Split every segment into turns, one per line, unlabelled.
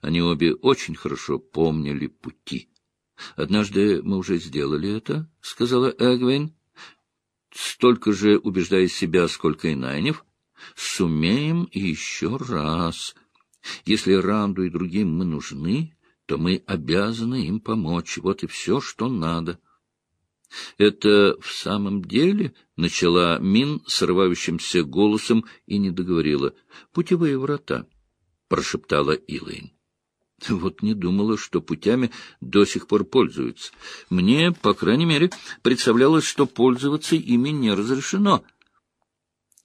Они обе очень хорошо помнили пути. — Однажды мы уже сделали это, — сказала Эгвейн, столько же убеждая себя, сколько и Найнев. — Сумеем еще раз. Если Ранду и другим мы нужны, то мы обязаны им помочь. Вот и все, что надо. — Это в самом деле, — начала Мин срывающимся голосом и не договорила, — путевые врата, — прошептала Илэйн. Вот не думала, что путями до сих пор пользуются. Мне, по крайней мере, представлялось, что пользоваться ими не разрешено —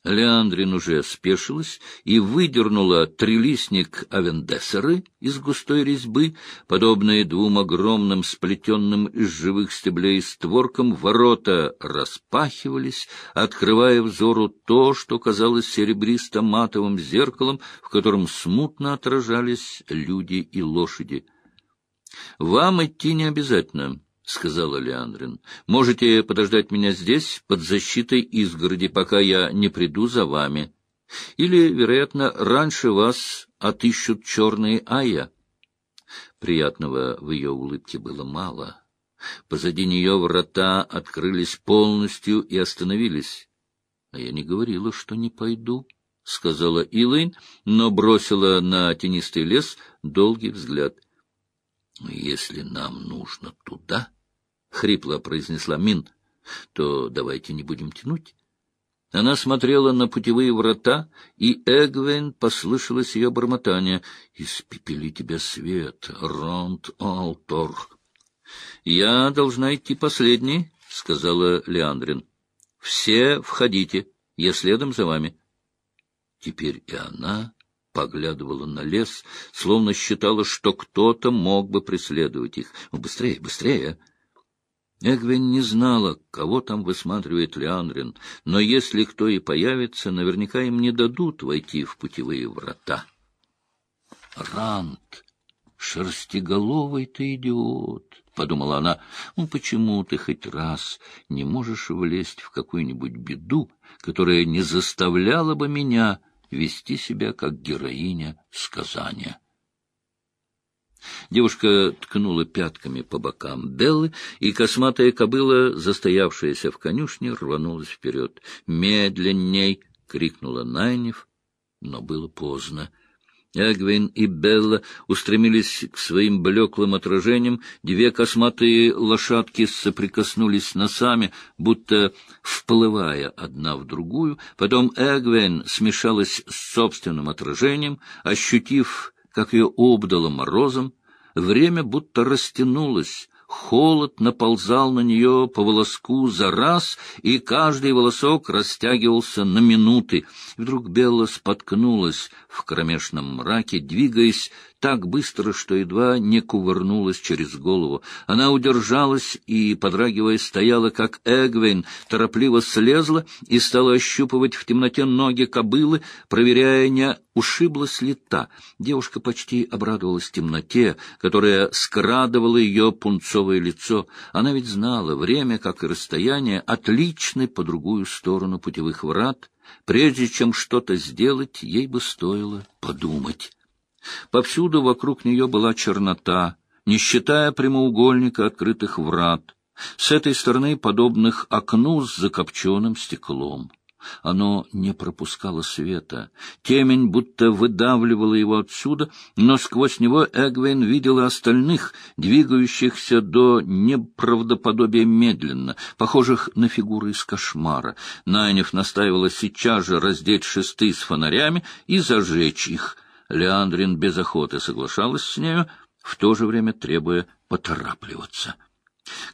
Леандрин уже спешилась и выдернула трилистник авендессеры из густой резьбы, подобные двум огромным сплетенным из живых стеблей створкам, ворота распахивались, открывая взору то, что казалось серебристо-матовым зеркалом, в котором смутно отражались люди и лошади. — Вам идти не обязательно, — сказала Леандрин. — Можете подождать меня здесь, под защитой изгороди, пока я не приду за вами. Или, вероятно, раньше вас отыщут черные ая. Приятного в ее улыбке было мало. Позади нее врата открылись полностью и остановились. — А я не говорила, что не пойду, — сказала Илэйн, но бросила на тенистый лес долгий взгляд. — Если нам нужно туда хрипло произнесла Мин, — то давайте не будем тянуть. Она смотрела на путевые врата, и Эгвейн послышалось ее бормотание. «Испепели тебя свет, Ронд Алтор!» «Я должна идти последней», — сказала Леандрин. «Все входите, я следом за вами». Теперь и она поглядывала на лес, словно считала, что кто-то мог бы преследовать их. «Быстрее, быстрее!» Эгвин не знала, кого там высматривает Леандрин, но если кто и появится, наверняка им не дадут войти в путевые врата. Рант, шерстиголовый ты идиот, — подумала она, — ну почему ты хоть раз не можешь влезть в какую-нибудь беду, которая не заставляла бы меня вести себя как героиня сказания? Девушка ткнула пятками по бокам Беллы, и косматая кобыла, застоявшаяся в конюшне, рванулась вперед. «Медленней!» — крикнула Найнев, но было поздно. Эгвин и Белла устремились к своим блеклым отражениям, две косматые лошадки соприкоснулись носами, будто вплывая одна в другую, потом Эгвин смешалась с собственным отражением, ощутив как ее обдало морозом, время будто растянулось, холод наползал на нее по волоску за раз, и каждый волосок растягивался на минуты. И вдруг Белла споткнулась в кромешном мраке, двигаясь так быстро, что едва не кувырнулась через голову. Она удержалась и, подрагивая, стояла, как Эгвейн, торопливо слезла и стала ощупывать в темноте ноги кобылы, проверяя, не ушиблась ли та. Девушка почти обрадовалась темноте, которая скрадывала ее пунцовое лицо. Она ведь знала, время, как и расстояние, отличны по другую сторону путевых врат. Прежде чем что-то сделать, ей бы стоило подумать. Повсюду вокруг нее была чернота, не считая прямоугольника открытых врат, с этой стороны подобных окну с закопченным стеклом. Оно не пропускало света. Темень будто выдавливала его отсюда, но сквозь него Эгвейн видела остальных, двигающихся до неправдоподобия медленно, похожих на фигуры из кошмара. Найнев настаивала сейчас же раздеть шесты с фонарями и зажечь их — Леандрин без охоты соглашалась с нею, в то же время требуя поторапливаться.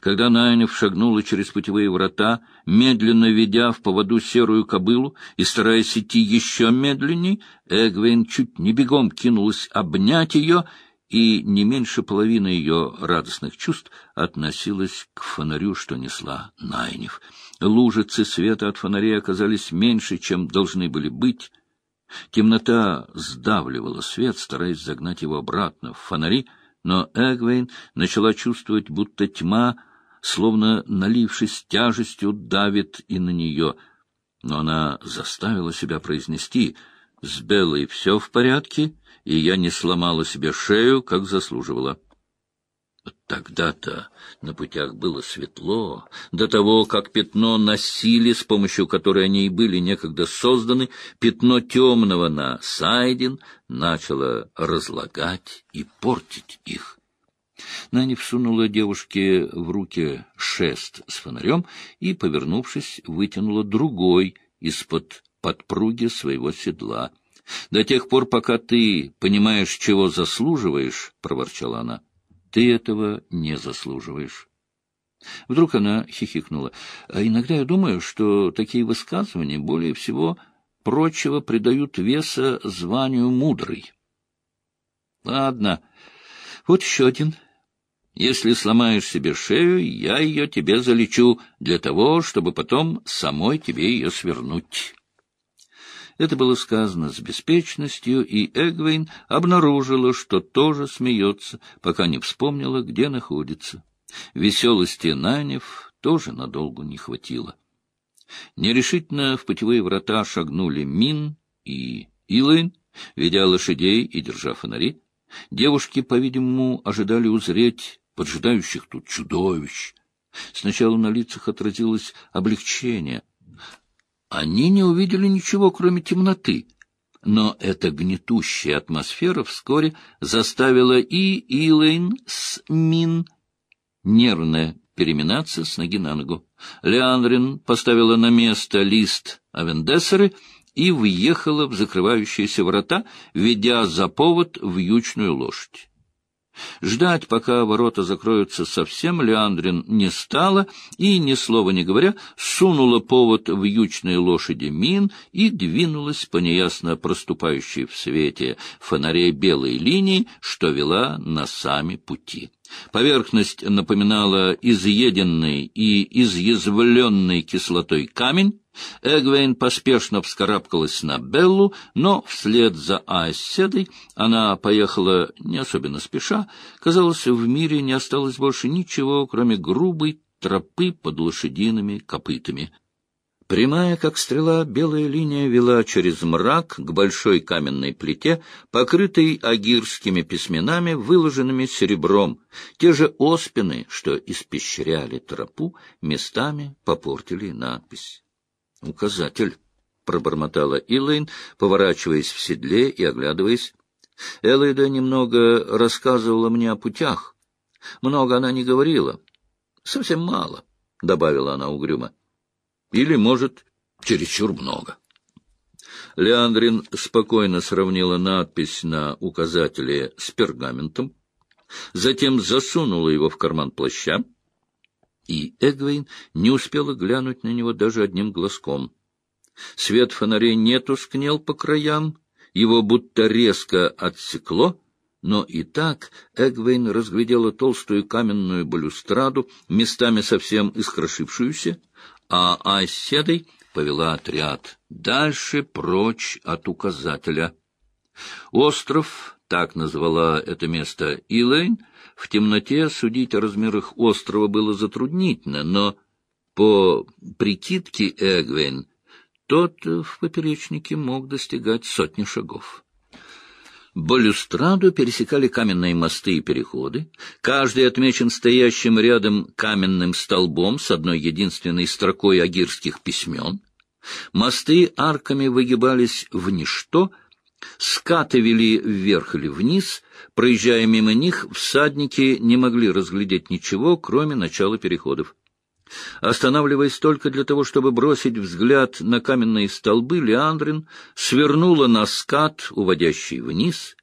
Когда Найнев шагнула через путевые врата, медленно ведя в поводу серую кобылу и стараясь идти еще медленней, Эгвейн чуть не бегом кинулась обнять ее, и не меньше половины ее радостных чувств относилась к фонарю, что несла Найнев. Лужицы света от фонарей оказались меньше, чем должны были быть, Темнота сдавливала свет, стараясь загнать его обратно в фонари, но Эгвейн начала чувствовать, будто тьма, словно налившись тяжестью, давит и на нее. Но она заставила себя произнести С Белой все в порядке, и я не сломала себе шею, как заслуживала. Тогда-то на путях было светло, до того, как пятно носили, с помощью которой они и были некогда созданы, пятно темного на Сайдин начало разлагать и портить их. Наня всунула девушке в руки шест с фонарем и, повернувшись, вытянула другой из-под подпруги своего седла. — До тех пор, пока ты понимаешь, чего заслуживаешь, — проворчала она, — ты этого не заслуживаешь. Вдруг она хихикнула. А иногда я думаю, что такие высказывания более всего прочего придают веса званию мудрый. Ладно, вот еще один если сломаешь себе шею, я ее тебе залечу для того, чтобы потом самой тебе ее свернуть». Это было сказано с беспечностью, и Эгвейн обнаружила, что тоже смеется, пока не вспомнила, где находится. Веселости Нанев тоже надолго не хватило. Нерешительно в путевые врата шагнули Мин и Илайн, ведя лошадей и держа фонари. Девушки, по-видимому, ожидали узреть поджидающих тут чудовищ. Сначала на лицах отразилось облегчение. Они не увидели ничего, кроме темноты. Но эта гнетущая атмосфера вскоре заставила и Илэйн с Мин нервно переминаться с ноги на ногу. Леандрин поставила на место лист Авендессеры и въехала в закрывающиеся врата, ведя за повод вьючную лошадь. Ждать, пока ворота закроются совсем, Леандрин не стала и, ни слова не говоря, сунула повод в ючной лошади Мин и двинулась по неясно проступающей в свете фонарей белой линии, что вела на сами пути. Поверхность напоминала изъеденный и изъязвленный кислотой камень, Эгвейн поспешно вскарабкалась на Беллу, но вслед за Айседой она поехала не особенно спеша. Казалось, в мире не осталось больше ничего, кроме грубой тропы под лошадиными копытами. Прямая, как стрела, белая линия вела через мрак к большой каменной плите, покрытой агирскими письменами, выложенными серебром. Те же оспины, что испещряли тропу, местами попортили надпись. «Указатель», — пробормотала Илэйн, поворачиваясь в седле и оглядываясь. Элайда немного рассказывала мне о путях. Много она не говорила. Совсем мало, — добавила она угрюмо. Или, может, чересчур много. Леандрин спокойно сравнила надпись на указателе с пергаментом, затем засунула его в карман плаща, и Эгвейн не успела глянуть на него даже одним глазком. Свет фонарей не тускнел по краям, его будто резко отсекло, но и так Эгвейн разглядела толстую каменную балюстраду, местами совсем искрошившуюся, а Айседой повела отряд дальше, прочь от указателя. Остров, так назвала это место Илэйн, в темноте судить о размерах острова было затруднительно, но по прикидке Эгвин тот в поперечнике мог достигать сотни шагов. Балюстраду пересекали каменные мосты и переходы, каждый отмечен стоящим рядом каменным столбом с одной единственной строкой агирских письмен. Мосты арками выгибались в ничто, скаты вели вверх или вниз, проезжая мимо них, всадники не могли разглядеть ничего, кроме начала переходов. Останавливаясь только для того, чтобы бросить взгляд на каменные столбы, Леандрин свернула на скат, уводящий вниз,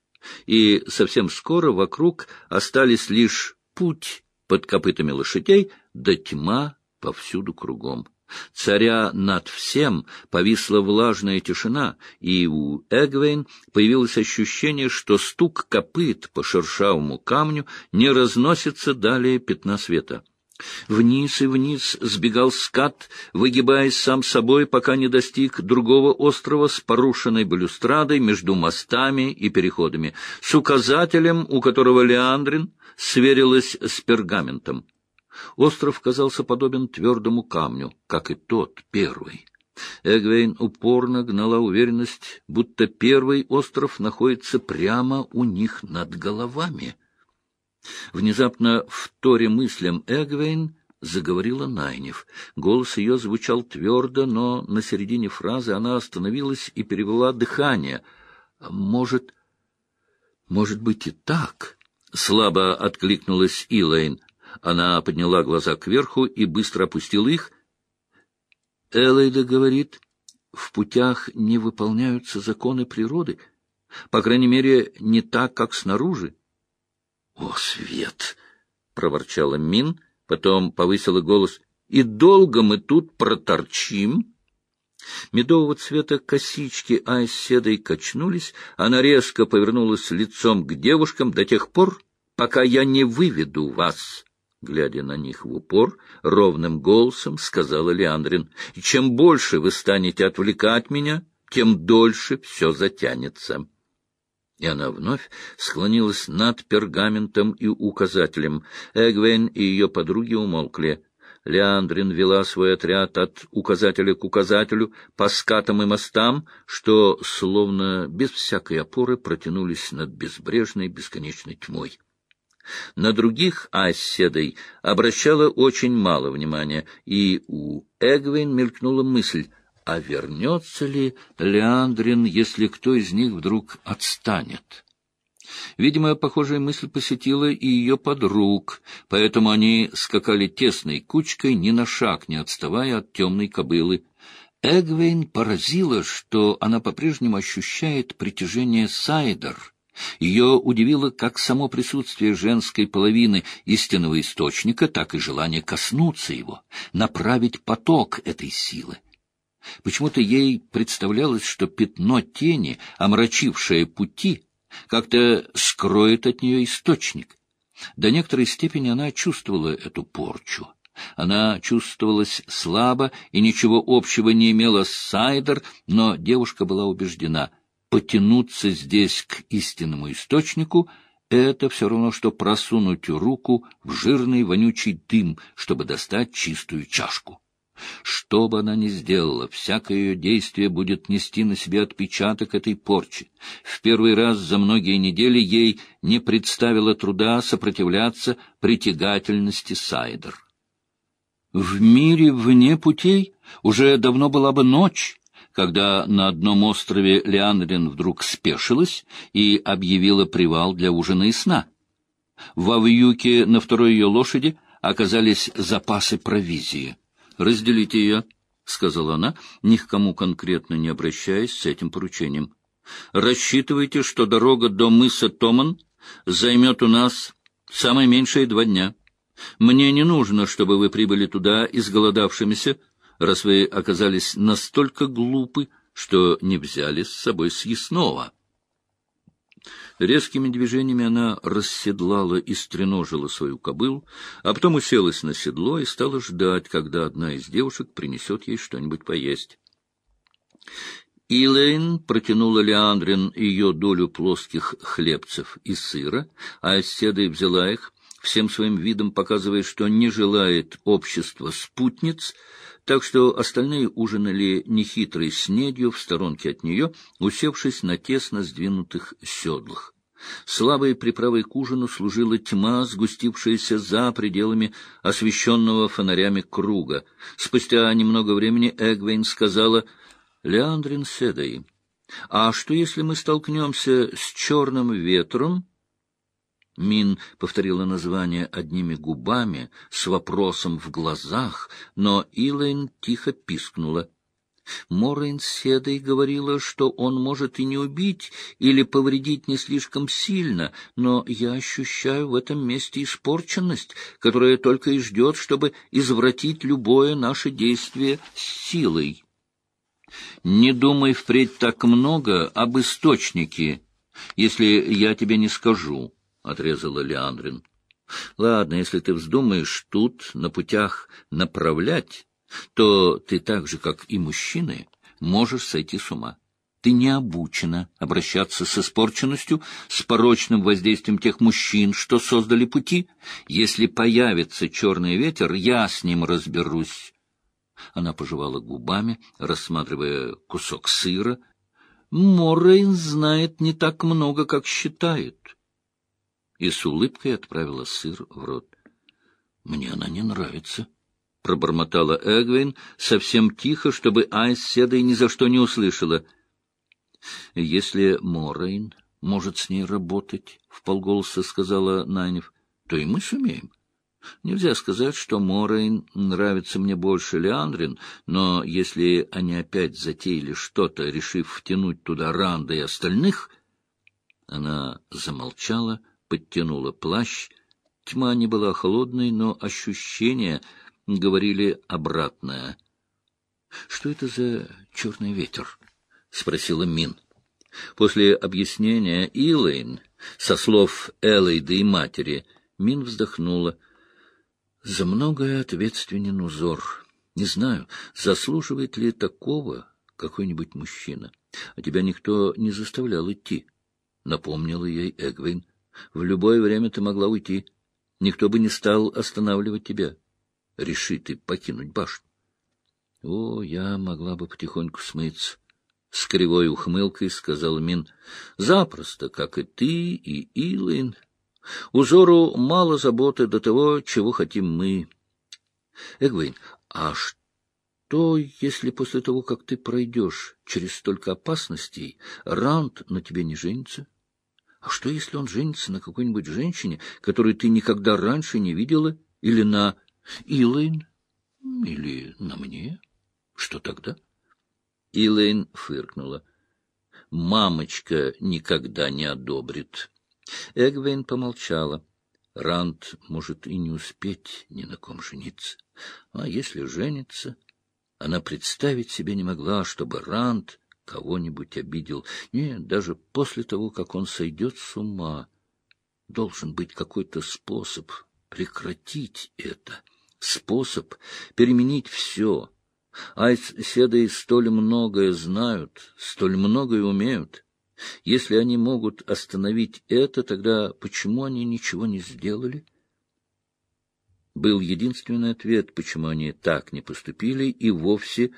и совсем скоро вокруг остались лишь путь под копытами лошадей да тьма повсюду кругом. Царя над всем повисла влажная тишина, и у Эгвейн появилось ощущение, что стук копыт по шершавому камню не разносится далее пятна света. Вниз и вниз сбегал скат, выгибаясь сам собой, пока не достиг другого острова с порушенной балюстрадой между мостами и переходами, с указателем, у которого Леандрин сверилась с пергаментом. Остров казался подобен твердому камню, как и тот первый. Эгвейн упорно гнала уверенность, будто первый остров находится прямо у них над головами. Внезапно в торе мыслям Эгвейн заговорила Найнев. Голос ее звучал твердо, но на середине фразы она остановилась и перевела дыхание. «Может, может быть и так?» — слабо откликнулась Илэйн. Она подняла глаза кверху и быстро опустила их. Элайда говорит, в путях не выполняются законы природы, по крайней мере, не так, как снаружи. — О, свет! — проворчала Мин, потом повысила голос. — И долго мы тут проторчим? Медового цвета косички Айседой качнулись, она резко повернулась лицом к девушкам до тех пор, пока я не выведу вас глядя на них в упор, ровным голосом сказала Леандрин, — чем больше вы станете отвлекать меня, тем дольше все затянется. И она вновь склонилась над пергаментом и указателем. Эгвен и ее подруги умолкли. Леандрин вела свой отряд от указателя к указателю по скатам и мостам, что, словно без всякой опоры, протянулись над безбрежной бесконечной тьмой. На других Асседой обращала очень мало внимания, и у Эгвин мелькнула мысль, а вернется ли Леандрин, если кто из них вдруг отстанет? Видимо, похожая мысль посетила и ее подруг, поэтому они скакали тесной кучкой, ни на шаг не отставая от темной кобылы. Эгвейн поразила, что она по-прежнему ощущает притяжение Сайдер — ее удивило как само присутствие женской половины истинного источника, так и желание коснуться его, направить поток этой силы. Почему-то ей представлялось, что пятно тени, омрачившее пути, как-то скроет от нее источник. До некоторой степени она чувствовала эту порчу. Она чувствовалась слабо и ничего общего не имела с Сайдер, но девушка была убеждена — потянуться здесь к истинному источнику — это все равно, что просунуть руку в жирный вонючий дым, чтобы достать чистую чашку. Что бы она ни сделала, всякое ее действие будет нести на себе отпечаток этой порчи. В первый раз за многие недели ей не представило труда сопротивляться притягательности Сайдер. В мире вне путей уже давно была бы ночь, когда на одном острове Леандрин вдруг спешилась и объявила привал для ужина и сна. Во вьюке на второй ее лошади оказались запасы провизии. «Разделите ее», — сказала она, ни к кому конкретно не обращаясь с этим поручением. «Рассчитывайте, что дорога до мыса Томан займет у нас самое меньшее два дня. Мне не нужно, чтобы вы прибыли туда изголодавшимися, раз вы оказались настолько глупы, что не взяли с собой съестного. Резкими движениями она расседлала и стреножила свою кобылу, а потом уселась на седло и стала ждать, когда одна из девушек принесет ей что-нибудь поесть. Илэйн протянула Леандрин ее долю плоских хлебцев и сыра, а Седой взяла их, всем своим видом показывая, что не желает общества спутниц, так что остальные ужинали нехитрой снедью в сторонке от нее, усевшись на тесно сдвинутых седлах. Слабой приправой к ужину служила тьма, сгустившаяся за пределами освещенного фонарями круга. Спустя немного времени Эгвейн сказала «Леандрин Седой, а что, если мы столкнемся с черным ветром?» Мин повторила название одними губами, с вопросом в глазах, но Илайн тихо пискнула. Морейн Седой говорила, что он может и не убить или повредить не слишком сильно, но я ощущаю в этом месте испорченность, которая только и ждет, чтобы извратить любое наше действие силой. Не думай впредь так много об источнике, если я тебе не скажу. — отрезала Леандрин. — Ладно, если ты вздумаешь тут на путях направлять, то ты так же, как и мужчины, можешь сойти с ума. Ты не обучена обращаться с испорченностью, с порочным воздействием тех мужчин, что создали пути. Если появится черный ветер, я с ним разберусь. Она пожевала губами, рассматривая кусок сыра. Моррейн знает не так много, как считает. И с улыбкой отправила сыр в рот. Мне она не нравится, — пробормотала Эгвин совсем тихо, чтобы Айс Седой ни за что не услышала. Если Моррейн может с ней работать, — вполголоса сказала Найнев, — то и мы сумеем. Нельзя сказать, что Морейн нравится мне больше Леандрин, но если они опять затеяли что-то, решив втянуть туда Ранда и остальных... Она замолчала, подтянула плащ. Тьма не была холодной, но ощущения говорили обратное. — Что это за черный ветер? — спросила Мин. После объяснения Илэйн, со слов Эллайды и матери, Мин вздохнула — за многое ответственен узор. Не знаю, заслуживает ли такого какой-нибудь мужчина. А тебя никто не заставлял идти. Напомнила ей Эгвин. В любое время ты могла уйти. Никто бы не стал останавливать тебя. Реши ты покинуть башню. О, я могла бы потихоньку смыться. С кривой ухмылкой сказал Мин. Запросто, как и ты, и Илайн. Узору мало заботы до того, чего хотим мы. Эгвейн, а что, если после того, как ты пройдешь через столько опасностей, Раунд на тебе не женится? А что, если он женится на какой-нибудь женщине, которую ты никогда раньше не видела, или на Илэйн, или на мне? Что тогда? Илэйн фыркнула. Мамочка никогда не одобрит. Эгвейн помолчала. Ранд может и не успеть ни на ком жениться. А если женится, она представить себе не могла, чтобы Ранд кого-нибудь обидел. Нет, даже после того, как он сойдет с ума, должен быть какой-то способ прекратить это, способ переменить все. Айс седы столь многое знают, столь многое умеют. Если они могут остановить это, тогда почему они ничего не сделали? Был единственный ответ, почему они так не поступили, и вовсе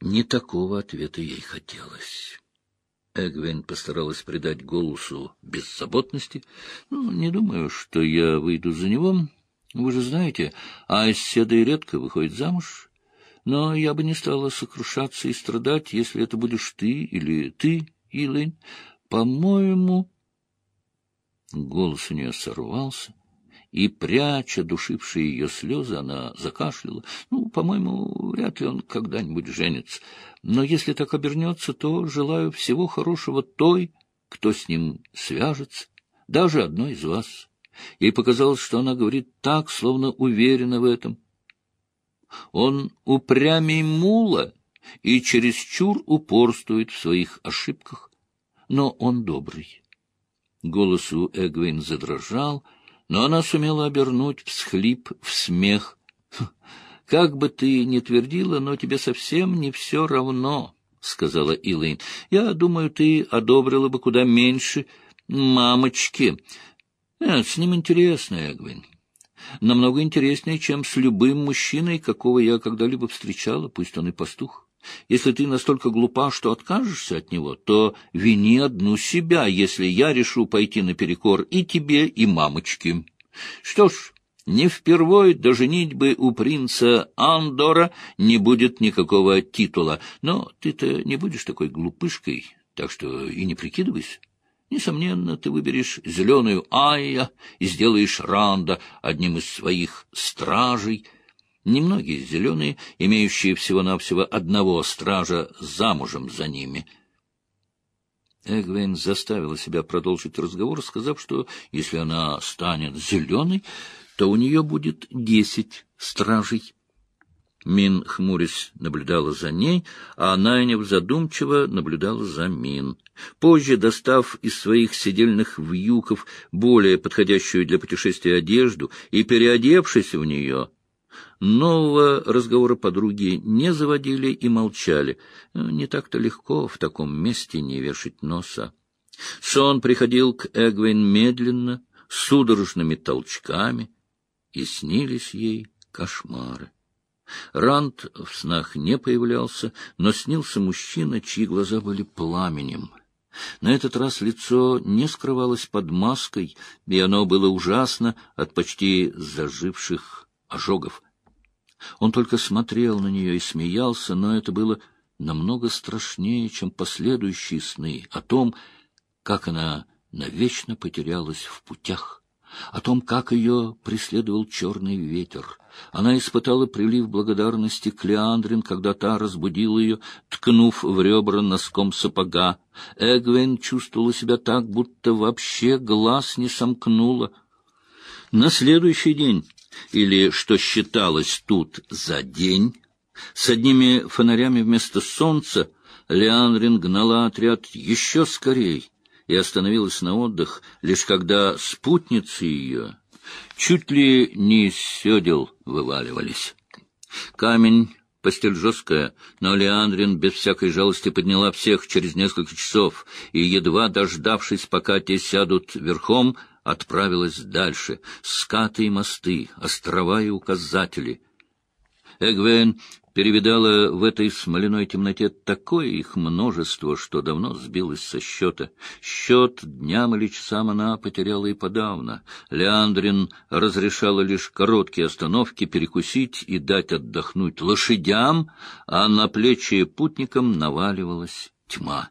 не такого ответа ей хотелось. Эгвин постаралась придать голосу беззаботности. Ну, не думаю, что я выйду за него. Вы же знаете, Айседа редко выходит замуж. Но я бы не стала сокрушаться и страдать, если это будешь ты или ты, Илайн, по-моему...» Голос у нее сорвался, и, пряча душившие ее слезы, она закашляла. «Ну, по-моему, вряд ли он когда-нибудь женится. Но если так обернется, то желаю всего хорошего той, кто с ним свяжется, даже одной из вас». Ей показалось, что она говорит так, словно уверена в этом. Он упрямей мула и чересчур упорствует в своих ошибках, но он добрый. Голос у Эгвин задрожал, но она сумела обернуть всхлип в смех. — Как бы ты ни твердила, но тебе совсем не все равно, — сказала Илэйн. — Я думаю, ты одобрила бы куда меньше мамочки. Нет, с ним интересно, Эгвин. Намного интереснее, чем с любым мужчиной, какого я когда-либо встречала, пусть он и пастух. Если ты настолько глупа, что откажешься от него, то вини одну себя, если я решу пойти наперекор и тебе, и мамочке. Что ж, не впервой до женитьбы у принца Андора не будет никакого титула, но ты-то не будешь такой глупышкой, так что и не прикидывайся. Несомненно, ты выберешь зеленую Айя и сделаешь Ранда одним из своих стражей — Немногие зеленые, имеющие всего-навсего одного стража замужем за ними. Эгвейн заставила себя продолжить разговор, сказав, что если она станет зеленой, то у нее будет десять стражей. Мин, хмурясь, наблюдала за ней, а Найнев задумчиво наблюдала за Мин. Позже, достав из своих сидельных вьюков более подходящую для путешествия одежду и переодевшись в нее, Нового разговора подруги не заводили и молчали. Не так-то легко в таком месте не вешать носа. Сон приходил к Эгвин медленно, судорожными толчками, и снились ей кошмары. Ранд в снах не появлялся, но снился мужчина, чьи глаза были пламенем. На этот раз лицо не скрывалось под маской, и оно было ужасно от почти заживших ожогов. Он только смотрел на нее и смеялся, но это было намного страшнее, чем последующие сны о том, как она навечно потерялась в путях о том, как ее преследовал черный ветер. Она испытала прилив благодарности к Леандрин, когда та разбудила ее, ткнув в ребра носком сапога. Эгвейн чувствовала себя так, будто вообще глаз не сомкнула. На следующий день, или, что считалось тут, за день, с одними фонарями вместо солнца, Леандрин гнала отряд еще скорей — и остановилась на отдых, лишь когда спутницы ее чуть ли не из седел вываливались. Камень, постель жесткая, но Леандрин без всякой жалости подняла всех через несколько часов, и, едва дождавшись, пока те сядут верхом, отправилась дальше. Скаты и мосты, острова и указатели. Эгвен перевидала в этой смоляной темноте такое их множество, что давно сбилась со счета. Счет дням или часам она потеряла и подавно. Леандрин разрешала лишь короткие остановки перекусить и дать отдохнуть лошадям, а на плечи путникам наваливалась тьма.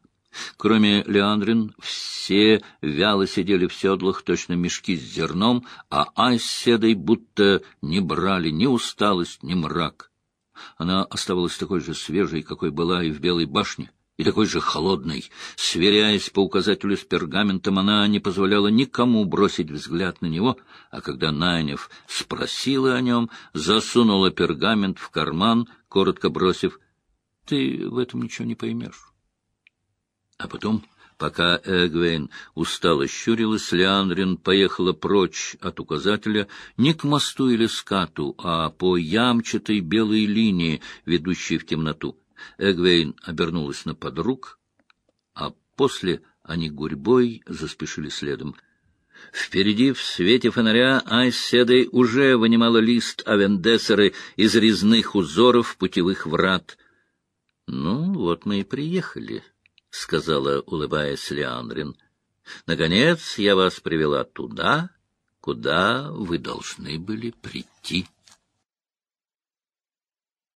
Кроме Леандрин, все вяло сидели в седлах, точно мешки с зерном, а Айс седой будто не брали ни усталость, ни мрак. Она оставалась такой же свежей, какой была и в Белой башне, и такой же холодной. Сверяясь по указателю с пергаментом, она не позволяла никому бросить взгляд на него, а когда Найнев спросила о нем, засунула пергамент в карман, коротко бросив «Ты в этом ничего не поймешь». А потом Пока Эгвейн устало щурилась, Леандрин поехала прочь от указателя не к мосту или скату, а по ямчатой белой линии, ведущей в темноту. Эгвейн обернулась на подруг, а после они гурьбой заспешили следом. Впереди, в свете фонаря, Айседой уже вынимала лист Авендесеры из резных узоров путевых врат. — Ну, вот мы и приехали, — сказала, улыбаясь Леандрин. — Наконец я вас привела туда, куда вы должны были прийти.